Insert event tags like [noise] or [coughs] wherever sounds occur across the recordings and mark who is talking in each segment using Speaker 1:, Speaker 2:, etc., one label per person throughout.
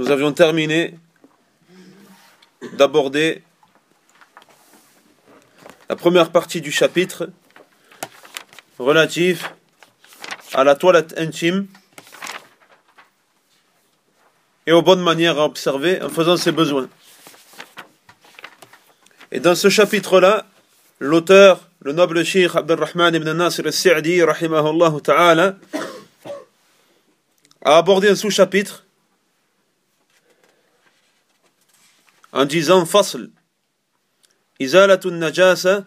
Speaker 1: nous avions terminé d'aborder la première partie du chapitre relative à la toilette intime et aux bonnes manières à observer en faisant ses besoins. Et dans ce chapitre-là, l'auteur, le noble Sheikh Abdurrahman ibn Nasir al-Sa'di, ta'ala, a abordé un sous-chapitre en disant Fasl, Izalatun najasa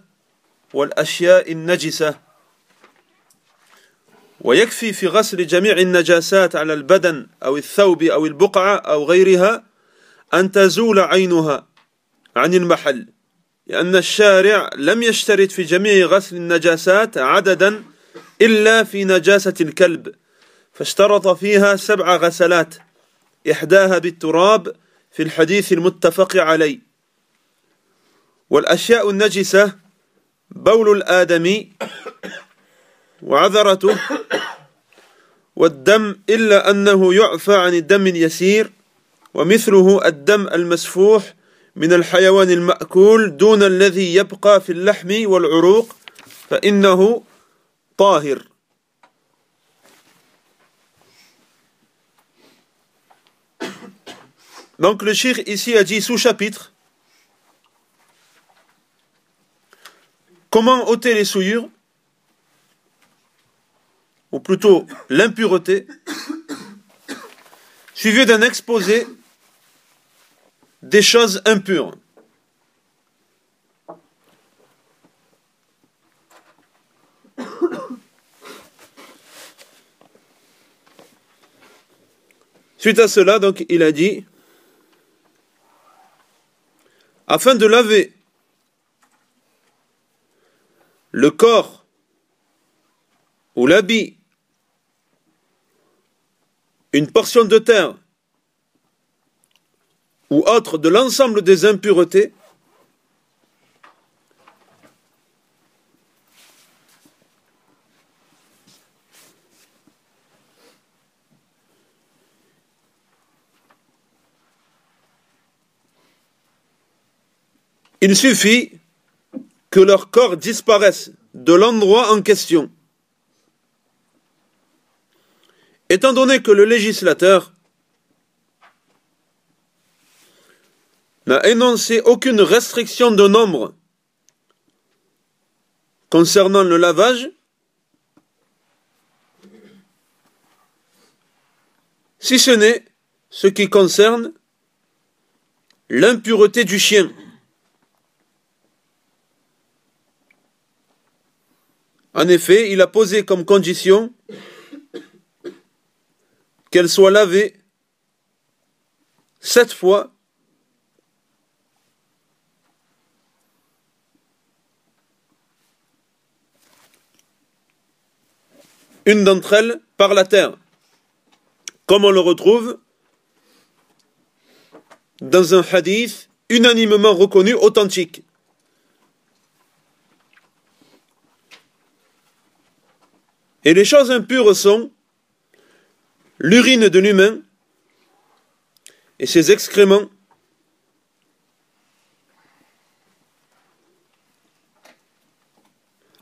Speaker 1: wal ashya'i najisa. ويكفي في غسل جميع النجاسات على البدن أو الثوب أو البقعة أو غيرها أن تزول عينها عن المحل لأن الشارع لم يشترط في جميع غسل النجاسات عددا إلا في نجاسة الكلب فاشترط فيها سبع غسلات إحداها بالتراب في الحديث المتفق عليه. والأشياء النجسة بول الآدمي وعذرته والدم إلا أنه يعفى عن الدم اليسير ومثله الدم المسفوح من الحيوان المأكول دون الذي يبقى في اللحم والعروق فإنه طاهر. Donc le shir ici a dit sous-chapitre comment ôter les souillures ou plutôt l'impureté, suivi d'un exposé des choses impures. Suite à cela, donc, il a dit, afin de laver le corps ou l'habit une portion de terre ou autre de l'ensemble des impuretés, il suffit que leur corps disparaisse de l'endroit en question. Étant donné que le législateur n'a énoncé aucune restriction de nombre concernant le lavage, si ce n'est ce qui concerne l'impureté du chien. En effet, il a posé comme condition qu'elle soit lavée sept fois une d'entre elles par la terre, comme on le retrouve dans un hadith unanimement reconnu authentique. Et les choses impures sont l'urine de l'humain et ses excréments,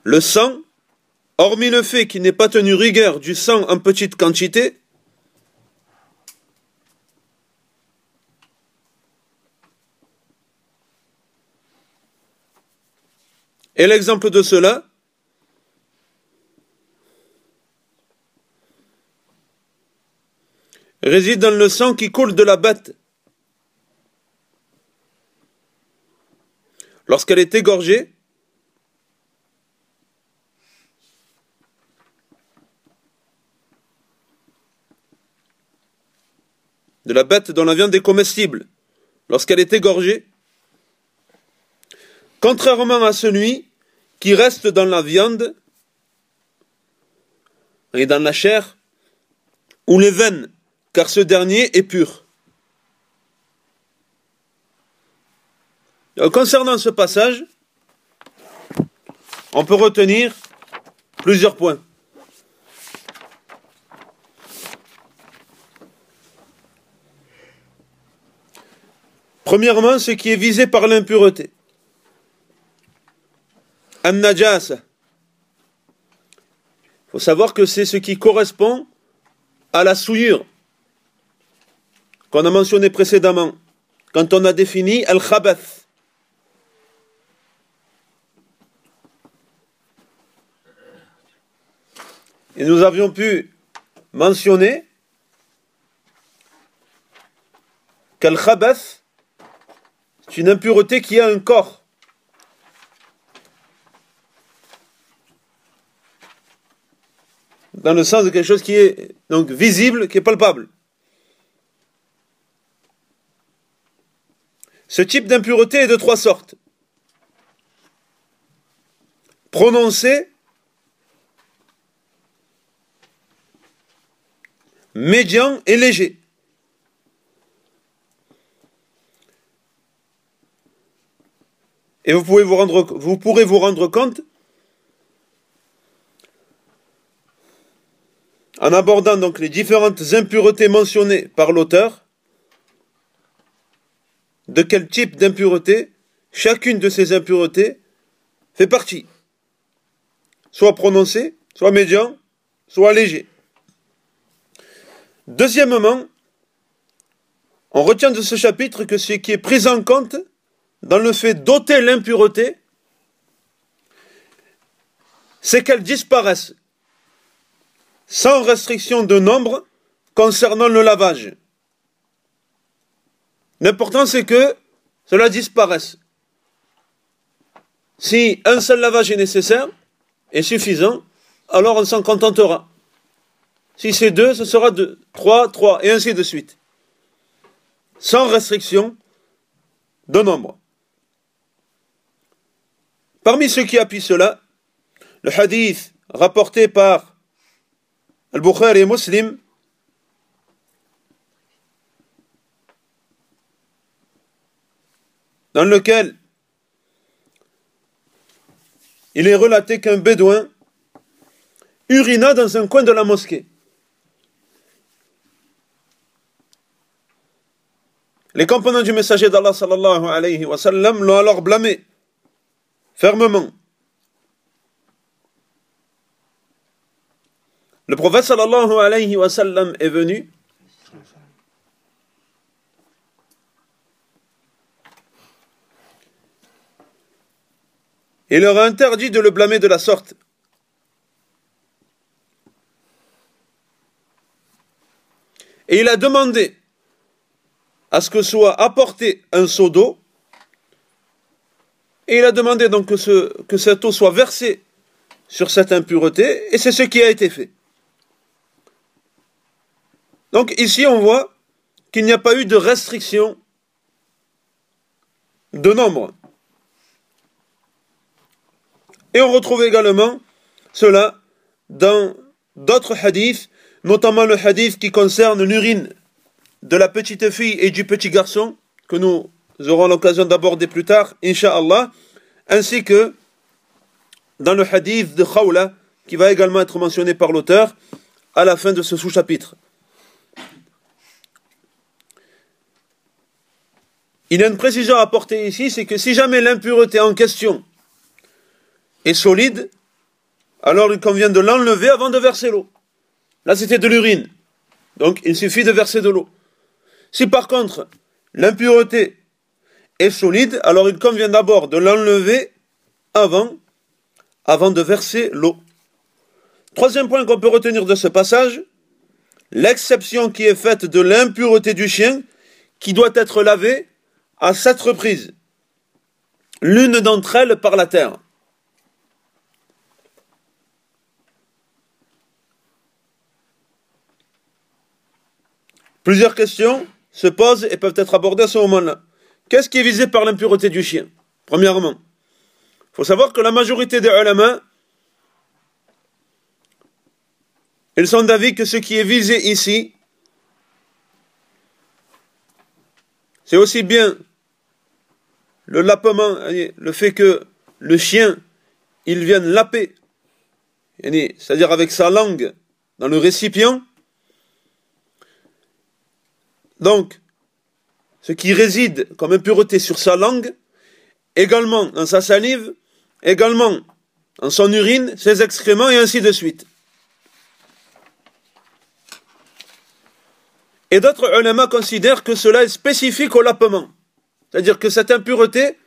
Speaker 1: le sang, hormis le fait qu'il n'ait pas tenu rigueur du sang en petite quantité, Et l'exemple de cela, réside dans le sang qui coule de la bête. Lorsqu'elle est égorgée, de la bête dont la viande est comestible, lorsqu'elle est égorgée, contrairement à celui qui reste dans la viande et dans la chair ou les veines car ce dernier est pur. concernant ce passage, on peut retenir plusieurs points. Premièrement, ce qui est visé par l'impureté. An-najasa. Il faut savoir que c'est ce qui correspond à la souillure qu'on a mentionné précédemment quand on a défini al-khabath. Et nous avions pu mentionner qu'al-khabath, c'est une impureté qui a un corps. Dans le sens de quelque chose qui est donc visible, qui est palpable. Ce type d'impureté est de trois sortes. Prononcé, médian et léger. Et vous, pouvez vous, rendre, vous pourrez vous rendre compte en abordant donc les différentes impuretés mentionnées par l'auteur de quel type d'impureté chacune de ces impuretés fait partie. Soit prononcée, soit médian, soit léger. Deuxièmement, on retient de ce chapitre que ce qui est pris en compte dans le fait d'ôter l'impureté, c'est qu'elle disparaisse sans restriction de nombre concernant le lavage. L'important, c'est que cela disparaisse. Si un seul lavage est nécessaire et suffisant, alors on s'en contentera. Si c'est deux, ce sera deux, trois, trois, et ainsi de suite. Sans restriction de nombre. Parmi ceux qui appuient cela, le hadith rapporté par Al-Bukhari et Muslim dans lequel il est relaté qu'un bédouin urina dans un coin de la mosquée. Les compagnons du messager d'Allah sallallahu alayhi wa sallam l'ont alors blâmé fermement. Le prophète sallallahu alayhi wa sallam est venu et leur a interdit de le blâmer de la sorte. Et il a demandé à ce que soit apporté un seau d'eau, et il a demandé donc que, que cette eau soit versée sur cette impureté, et c'est ce qui a été fait. Donc ici on voit qu'il n'y a pas eu de restriction de nombre. Et on retrouve également cela dans d'autres hadiths, notamment le hadith qui concerne l'urine de la petite fille et du petit garçon, que nous aurons l'occasion d'aborder plus tard, Inch'Allah, ainsi que dans le hadith de Khawla, qui va également être mentionné par l'auteur à la fin de ce sous-chapitre. Il y a une précision à apporter ici, c'est que si jamais l'impureté en question est solide, alors il convient de l'enlever avant de verser l'eau. Là, c'était de l'urine. Donc, il suffit de verser de l'eau. Si par contre, l'impureté est solide, alors il convient d'abord de l'enlever avant, avant de verser l'eau. Troisième point qu'on peut retenir de ce passage, l'exception qui est faite de l'impureté du chien qui doit être lavé à sept reprises, l'une d'entre elles par la terre. Plusieurs questions se posent et peuvent être abordées à ce moment-là. Qu'est-ce qui est visé par l'impureté du chien? Premièrement, il faut savoir que la majorité des ulama, ils sont d'avis que ce qui est visé ici, c'est aussi bien le lapement, le fait que le chien, il vienne laper, c'est-à-dire avec sa langue dans le récipient, donc, ce qui réside comme impureté sur sa langue, également dans sa salive, également dans son urine, ses excréments et ainsi de suite. Et d'autres ulama considèrent que cela est spécifique au lapement. C'est-à-dire que cette impureté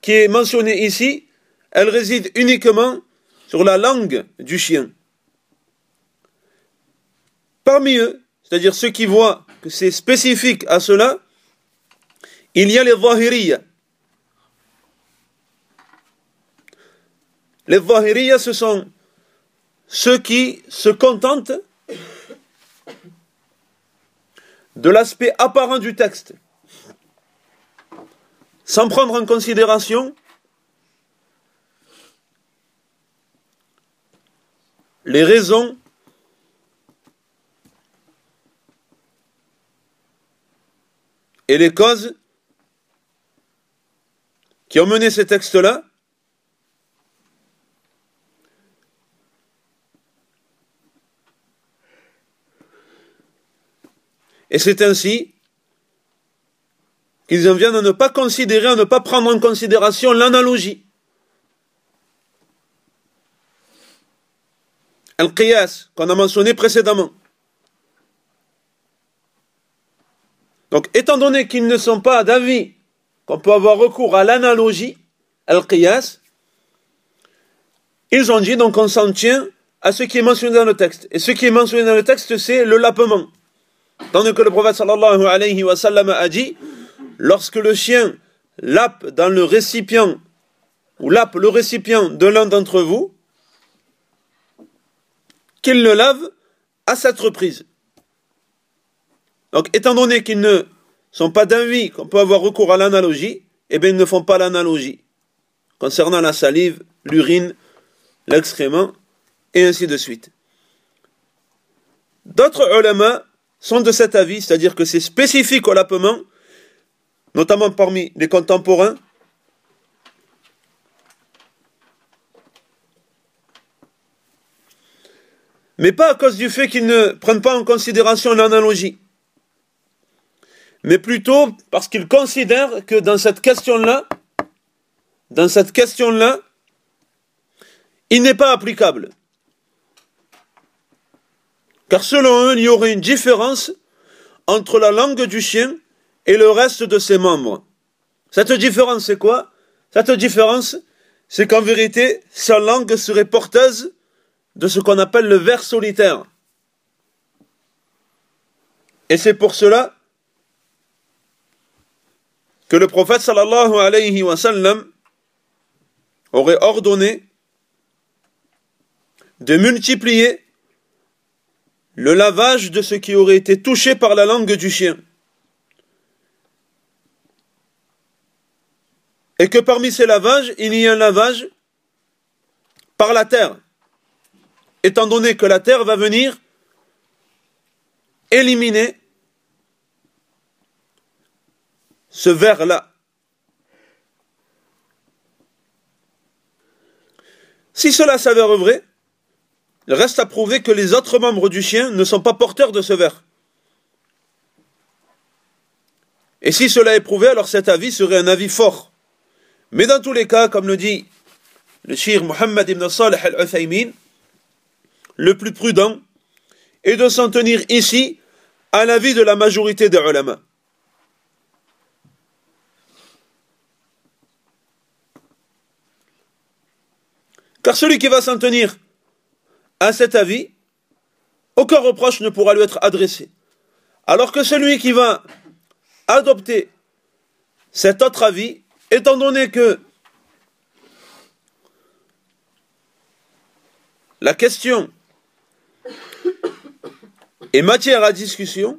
Speaker 1: qui est mentionnée ici, elle réside uniquement sur la langue du chien. Parmi eux, c'est-à-dire ceux qui voient c'est spécifique à cela, il y a les zahiriyya. Les zahiriyya, ce sont ceux qui se contentent de l'aspect apparent du texte, sans prendre en considération les raisons et les causes qui ont mené ces textes-là Et c'est ainsi qu'ils en viennent à ne pas considérer, à ne pas prendre en considération l'analogie. Al-Qiyas, qu'on a mentionné précédemment. Donc, étant donné qu'ils ne sont pas d'avis qu'on peut avoir recours à l'analogie, Al-Qiyas, ils ont dit, donc on s'en tient à ce qui est mentionné dans le texte. Et ce qui est mentionné dans le texte, c'est le lapement. Tandis que le prophète sallallahu alayhi wa sallam a dit, lorsque le chien lappe dans le récipient, ou lappe le récipient de l'un d'entre vous, qu'il le lave à cette reprise. Donc, étant donné qu'ils ne sont pas d'avis qu'on peut avoir recours à l'analogie, eh bien, ils ne font pas l'analogie concernant la salive, l'urine, l'excrément, et ainsi de suite. D'autres ulama sont de cet avis, c'est-à-dire que c'est spécifique au lapement, notamment parmi les contemporains, mais pas à cause du fait qu'ils ne prennent pas en considération l'analogie, mais plutôt parce qu'ils considèrent que dans cette question-là, dans cette question-là, il n'est pas applicable. Car selon eux, il y aurait une différence entre la langue du chien et le reste de ses membres. Cette différence, c'est quoi? Cette différence, c'est qu'en vérité, sa langue serait porteuse de ce qu'on appelle le ver solitaire. Et c'est pour cela que le prophète sallallahu alayhi wa sallam aurait ordonné de multiplier le lavage de ce qui aurait été touché par la langue du chien. Et que parmi ces lavages, il y a un lavage par la terre, étant donné que la terre va venir éliminer ce verre-là. Si cela s'avère vrai, il reste à prouver que les autres membres du chien ne sont pas porteurs de ce ver. Et si cela est prouvé, alors cet avis serait un avis fort. Mais dans tous les cas, comme le dit le shir Muhammad ibn Salih al-Uthaymin, le plus prudent est de s'en tenir ici à l'avis de la majorité des ulama. Car celui qui va s'en tenir à cet avis, aucun reproche ne pourra lui être adressé. Alors que celui qui va adopter cet autre avis, étant donné que la question est matière à discussion,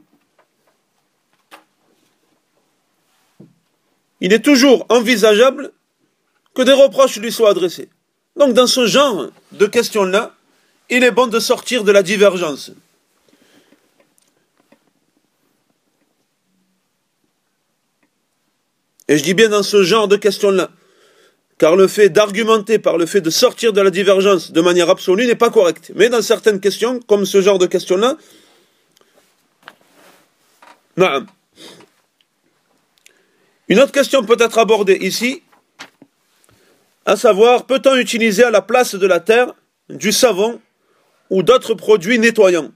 Speaker 1: il est toujours envisageable que des reproches lui soient adressés. Donc dans ce genre de questions-là, il est bon de sortir de la divergence. Et je dis bien dans ce genre de questions-là, car le fait d'argumenter par le fait de sortir de la divergence de manière absolue n'est pas correct. Mais dans certaines questions, comme ce genre de questions-là, Une autre question peut être abordée ici, à savoir, peut-on utiliser à la place de la terre du savon ou d'autres produits nettoyants?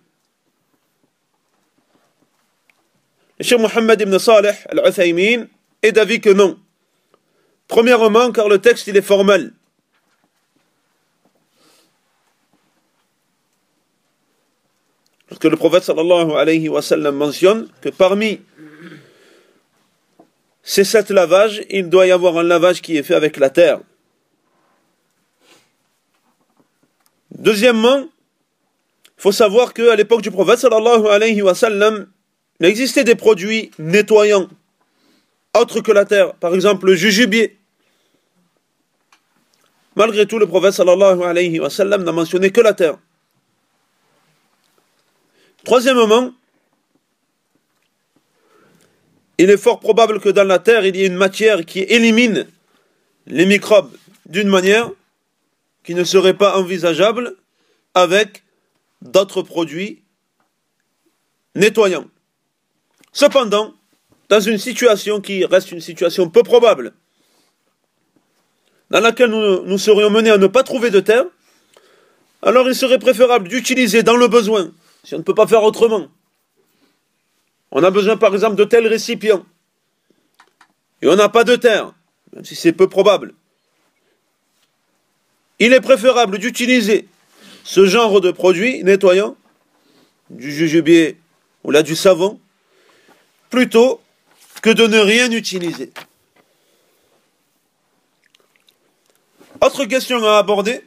Speaker 1: Le Mohammed ibn Saleh al-Uthaymin est d'avis que non. Premièrement, car le texte il est formel. Parce que le prophète sallallahu alayhi wa sallam mentionne que parmi ces sept lavages, il doit y avoir un lavage qui est fait avec la terre. Deuxièmement, il faut savoir qu'à l'époque du prophète sallallahu alayhi wa sallam, il existait des produits nettoyants autres que la terre, par exemple le jujubier. Malgré tout, le prophète sallallahu alayhi wa sallam n'a mentionné que la terre. Troisièmement, il est fort probable que dans la terre, il y ait une matière qui élimine les microbes d'une manière qui ne serait pas envisageable avec d'autres produits nettoyants. Cependant, dans une situation qui reste une situation peu probable, dans laquelle nous, serions menés à ne pas trouver de terre, alors il serait préférable d'utiliser dans le besoin, si on ne peut pas faire autrement. On a besoin par exemple de tels récipients, et on n'a pas de terre, même si c'est peu probable. Il est préférable d'utiliser ce genre de produit nettoyant, du jujubier ou là du savon, plutôt que de ne rien utiliser. Autre question à aborder.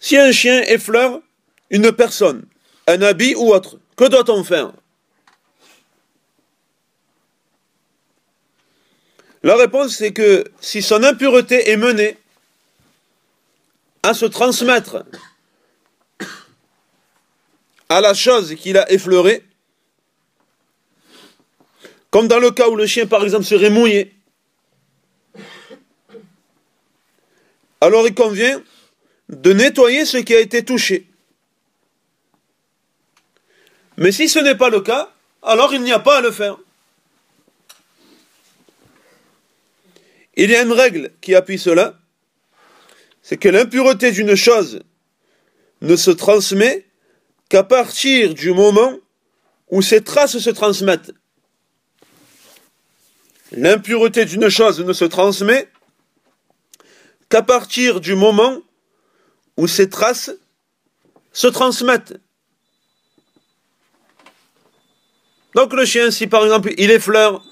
Speaker 1: Si un chien effleure une personne, un habit ou autre, que doit-on faire? La réponse c'est que si son impureté est menée à se transmettre à la chose qu'il a effleurée, comme dans le cas où le chien, par exemple, serait mouillé. Alors il convient de nettoyer ce qui a été touché. Mais si ce n'est pas le cas, alors il n'y a pas à le faire. Il y a une règle qui appuie cela, c'est que l'impureté d'une chose ne se transmet qu'à partir du moment où ces traces se transmettent. L'impureté d'une chose ne se transmet qu'à partir du moment où ces traces se transmettent. Donc le chien, si par exemple il effleure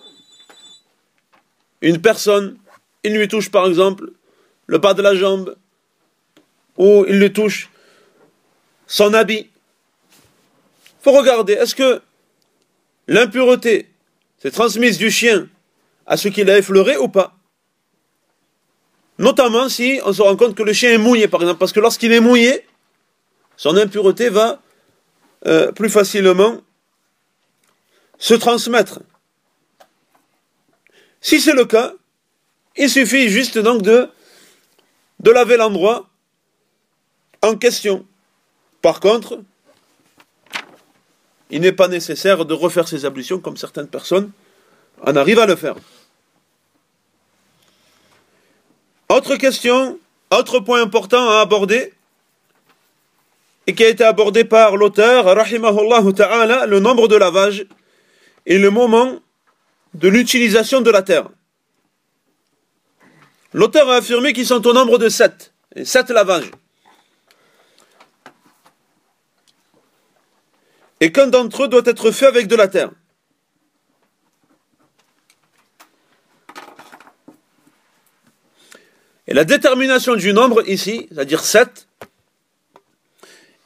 Speaker 1: une personne, il lui touche par exemple le bas de la jambe, ou il lui touche son habit, il faut regarder, est-ce que l'impureté s'est transmise du chien à ce qu'il a effleuré ou pas? Notamment si on se rend compte que le chien est mouillé, par exemple, parce que lorsqu'il est mouillé, son impureté va euh, plus facilement se transmettre. Si c'est le cas, il suffit juste donc de, de laver l'endroit en question. Par contre, il n'est pas nécessaire de refaire ses ablutions comme certaines personnes en arrivent à le faire. Autre question, autre point important à aborder, et qui a été abordé par l'auteur, rahimahullah ta'ala, le nombre de lavages et le moment de l'utilisation de la terre. L'auteur a affirmé qu'ils sont au nombre de sept, et sept lavages. Et qu'un d'entre eux doit être fait avec de la terre. Et la détermination du nombre ici, c'est-à-dire 7,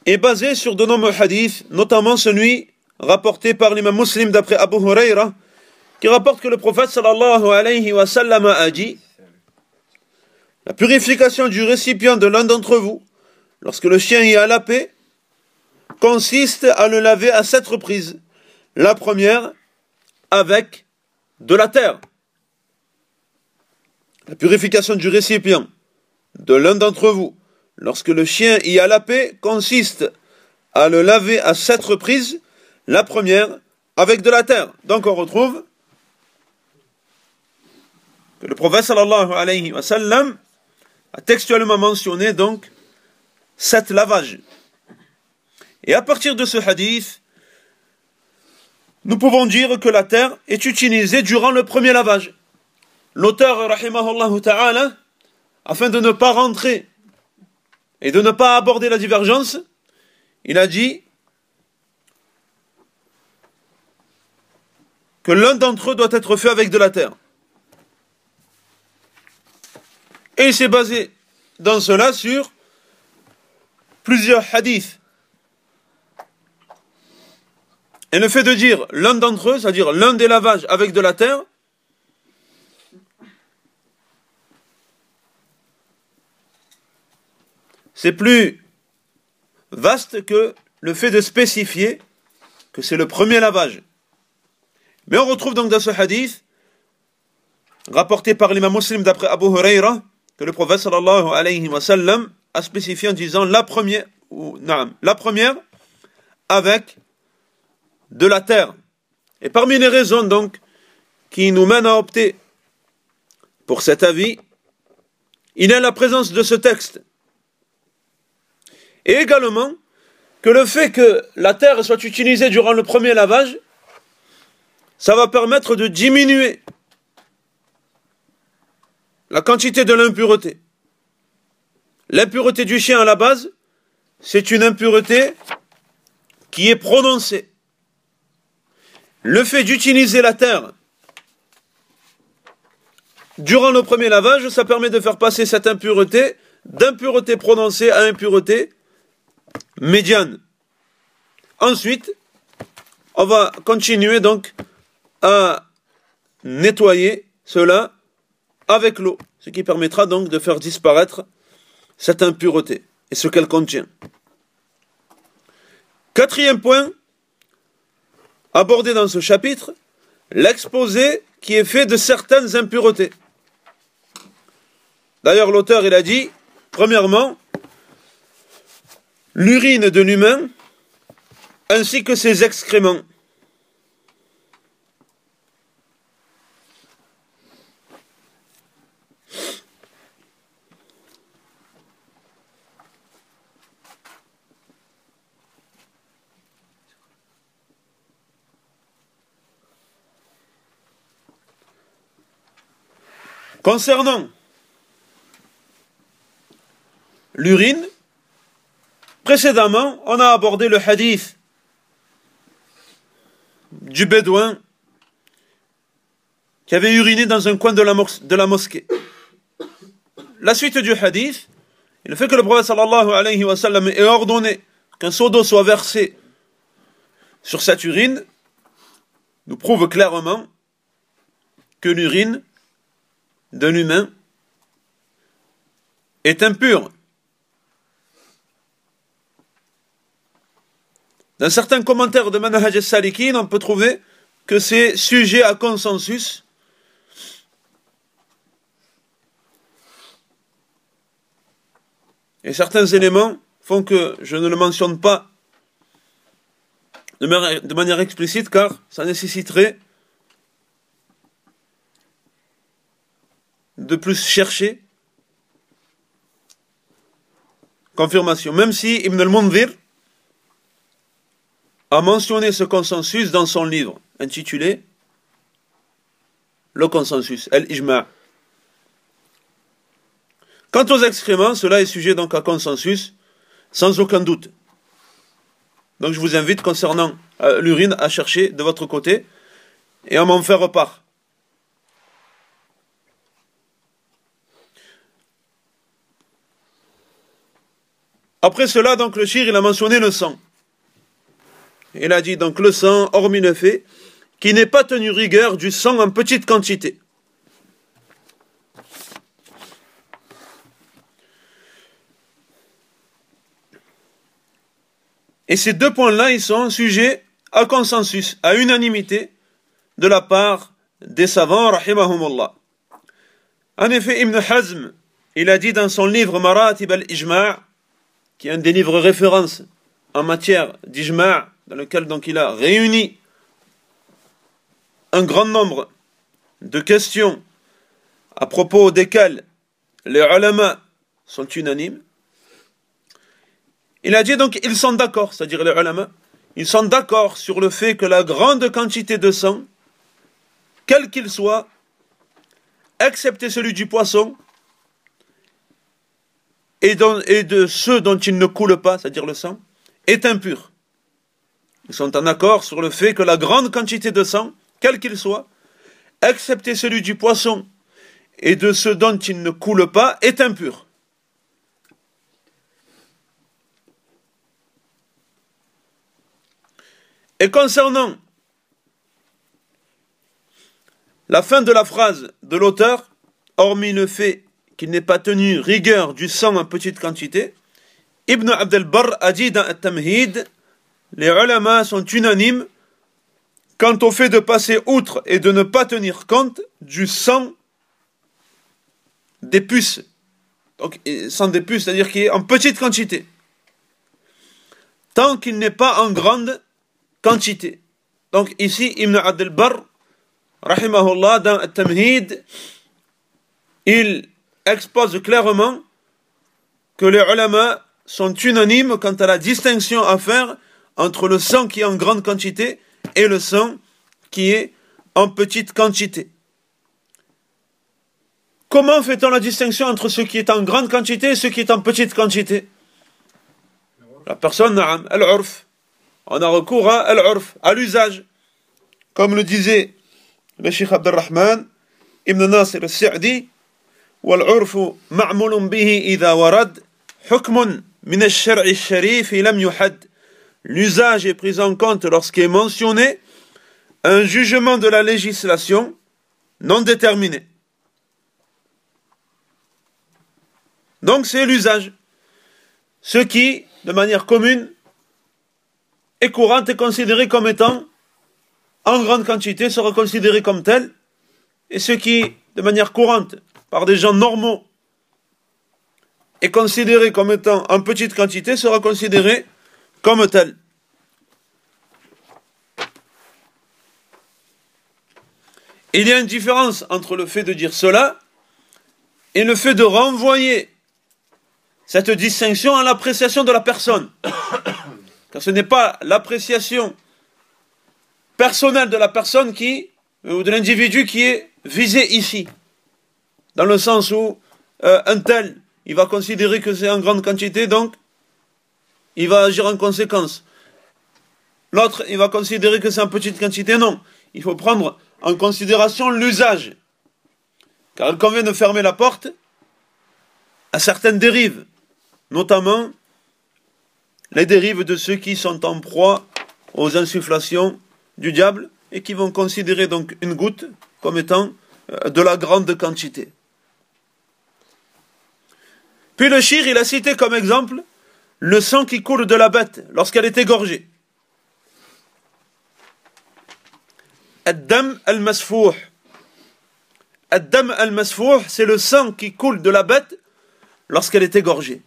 Speaker 1: est basée sur de nombreux hadiths, notamment celui rapporté par l'imam muslim d'après Abu Huraira, qui rapporte que le prophète sallallahu alayhi wa sallam a dit La purification du récipient de l'un d'entre vous, lorsque le chien y a la paix, consiste à le laver à sept reprises. La première, avec de la terre. La purification du récipient de l'un d'entre vous, lorsque le chien y a la paix, consiste à le laver à sept reprises, la première avec de la terre. Donc on retrouve que le prophète sallallahu alayhi wa sallam a textuellement mentionné donc sept lavages. Et à partir de ce hadith, nous pouvons dire que la terre est utilisée durant le premier lavage. L'auteur, rahimahullah ta'ala, afin de ne pas rentrer et de ne pas aborder la divergence, il a dit que l'un d'entre eux doit être fait avec de la terre. Et il s'est basé dans cela sur plusieurs hadiths. Et le fait de dire l'un d'entre eux, c'est-à-dire l'un des lavages avec de la terre, c'est plus vaste que le fait de spécifier que c'est le premier lavage. Mais on retrouve donc dans ce hadith, rapporté par l'imam muslim d'après Abu Huraira, que le prophète sallallahu alayhi wa sallam a spécifié en disant la première, ou, non, la première avec de la terre. Et parmi les raisons donc qui nous mènent à opter pour cet avis, il y a la présence de ce texte. Et également que le fait que la terre soit utilisée durant le premier lavage, ça va permettre de diminuer la quantité de l'impureté. L'impureté du chien à la base, c'est une impureté qui est prononcée. Le fait d'utiliser la terre durant le premier lavage, ça permet de faire passer cette impureté d'impureté prononcée à impureté médiane. Ensuite, on va continuer donc à nettoyer cela avec l'eau, ce qui permettra donc de faire disparaître cette impureté et ce qu'elle contient. Quatrième point, abordé dans ce chapitre, l'exposé qui est fait de certaines impuretés. D'ailleurs, l'auteur, il a dit, premièrement, l'urine de l'humain ainsi que ses excréments. Concernant l'urine, précédemment, on a abordé le hadith du bédouin qui avait uriné dans un coin de la, mosquée. La suite du hadith, le fait que le prophète wa ait ordonné qu'un seau d'eau soit versé sur cette urine, nous prouve clairement que l'urine d'un humain est impur. Dans certains commentaires de Manhaj salikin on peut trouver que c'est sujet à consensus. Et certains éléments font que je ne le mentionne pas de manière explicite car ça nécessiterait de plus chercher confirmation. Même si Ibn al-Mundhir a mentionné ce consensus dans son livre intitulé Le consensus, Al-Ijma'. Quant aux excréments, cela est sujet donc à consensus, sans aucun doute. Donc je vous invite concernant euh, l'urine à chercher de votre côté et à m'en faire part. Après cela, le shir, il a mentionné le sang. Il a dit donc le sang, hormis le fait qui n'est pas tenu rigueur du sang en petite quantité. Et ces deux points-là, ils sont sujets à consensus, à unanimité de la part des savants, rahimahumullah. En effet, Ibn Hazm, il a dit dans son livre Maratib al-Ijma' qui est un des livres références en matière d'ijma', dans lequel donc il a réuni un grand nombre de questions à propos desquelles les ulama sont unanimes. Il a dit donc ils sont d'accord, c'est-à-dire les ulama, ils sont d'accord sur le fait que la grande quantité de sang, quel qu'il soit, excepté celui du poisson, et, de ceux dont il ne coule pas, c'est-à-dire le sang, est impur. Ils sont en accord sur le fait que la grande quantité de sang, quel qu'il soit, excepté celui du poisson et de ceux dont il ne coule pas, est impur. Et concernant la fin de la phrase de l'auteur, hormis le fait qu'il n'ait pas tenu rigueur du sang en petite quantité, Ibn Abdel Barr a dit dans At-Tamhid, les ulama sont unanimes quant au fait de passer outre et de ne pas tenir compte du sang des puces. Donc, sang des puces, c'est-à-dire qu'il est en petite quantité. Tant qu'il n'est pas en grande quantité. Donc, ici, Ibn Abdel Barr, rahimahullah, dans At-Tamhid, il expose clairement que les ulama sont unanimes quant à la distinction à faire entre le sang qui est en grande quantité et le sang qui est en petite quantité. Comment fait-on la distinction entre ce qui est en grande quantité et ce qui est en petite quantité? La personne, al-urf. On a recours à al-urf, à l'usage. Comme le disait le Cheikh Abdelrahman, Ibn Nasir al-Sa'di, والعرف معمول به إذا ورد حكم من الشرع الشريف لم يحد L'usage est pris en compte lorsqu'est mentionné un jugement de la législation non déterminé. Donc c'est l'usage. Ce qui, de manière commune et courante, est considéré comme étant en grande quantité sera considéré comme tel, et ce qui, de manière courante, par des gens normaux est considéré comme étant en petite quantité sera considéré comme tel. Il y a une différence entre le fait de dire cela et le fait de renvoyer cette distinction à l'appréciation de la personne. [coughs] Car ce n'est pas l'appréciation personnelle de la personne qui, ou de l'individu qui est visé ici dans le sens où euh, un tel, il va considérer que c'est en grande quantité, donc il va agir en conséquence. L'autre, il va considérer que c'est en petite quantité, non. Il faut prendre en considération l'usage. Car il convient de fermer la porte à certaines dérives, notamment les dérives de ceux qui sont en proie aux insufflations du diable et qui vont considérer donc une goutte comme étant euh, de la grande quantité. Puis le shir, il a cité comme exemple le sang qui coule de la bête lorsqu'elle est égorgée. Ad-dam al-masfouh. Ad-dam al-masfouh, c'est le sang qui coule de la bête lorsqu'elle est égorgée.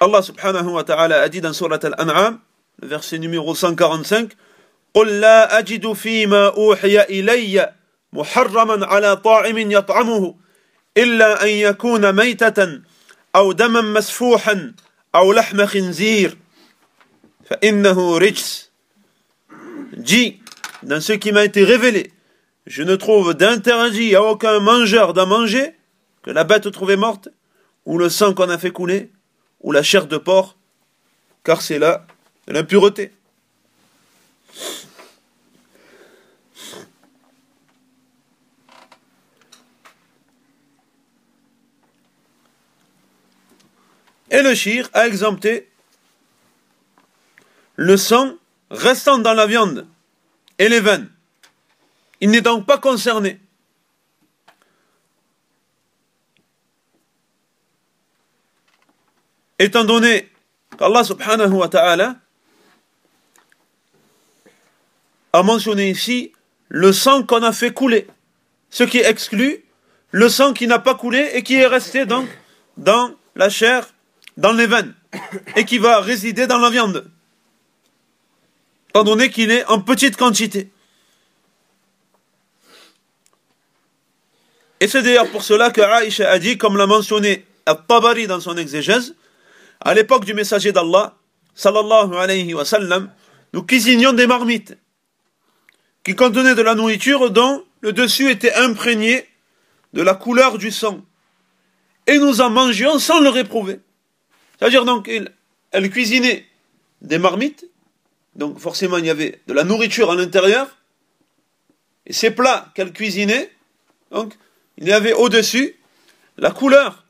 Speaker 1: Allah subhanahu wa ta'ala a dit dans Surat Al-An'am, le verset numéro 145, قل لا أجد فيما أوحي إلي محرما على طاعم يطعمه إلا أن يكون ميتة أو دما مسفوحا أو لحم خنزير فإنه رجس Dis, dans ce qui m'a été révélé, je ne trouve d'interdit à aucun mangeur d'en manger que la bête trouvée morte, ou le sang qu'on a fait couler, ou la chair de porc, car c'est là l'impureté. Et le shir a exempté le sang restant dans la viande et les veines. Il n'est donc pas concerné. Étant donné qu'Allah subhanahu wa ta'ala a mentionné ici le sang qu'on a fait couler, ce qui exclut le sang qui n'a pas coulé et qui est resté donc dans la chair dans les veines. et qui va résider dans la viande, étant donné qu'il est en petite quantité. Et c'est d'ailleurs pour cela que Aïcha a dit, comme l'a mentionné Al-Tabari dans son exégèse, à l'époque du messager d'Allah, sallallahu alayhi wa sallam, nous cuisinions des marmites qui contenaient de la nourriture dont le dessus était imprégné de la couleur du sang. Et nous en mangions sans le réprouver. C'est-à-dire donc, elle, cuisinait des marmites, donc forcément il y avait de la nourriture à l'intérieur, et ces plats qu'elle cuisinait, donc il y avait au-dessus la couleur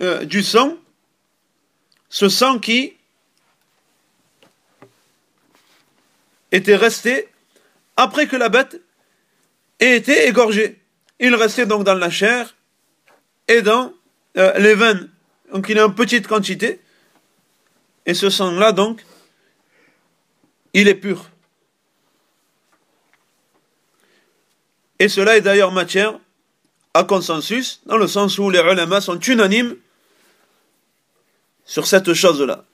Speaker 1: euh, du sang, ce sang qui était resté après que la bête ait été égorgée. Il restait donc dans la chair et dans euh, les veines. Donc il est en petite quantité. Et ce sang-là, donc, il est pur. Et cela est d'ailleurs matière à consensus, dans le sens où les ulama sont unanimes sur cette chose-là.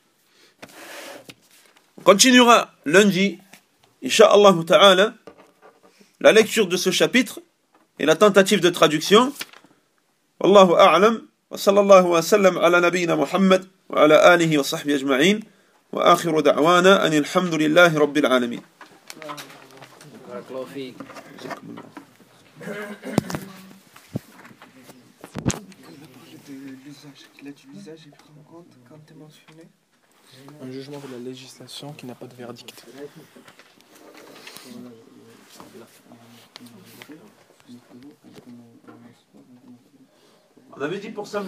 Speaker 1: On continuera lundi, Inch'Allah ta'ala, la lecture de ce chapitre et la tentative de traduction. Wallahu a'lam. وصلى الله وسلم على نبينا محمد وعلى آله وصحبه أجمعين وآخر دعوانا أن الحمد لله رب العالمين
Speaker 2: Un jugement de la législation qui n'a pas de verdict.
Speaker 1: On avait dit pour samedi.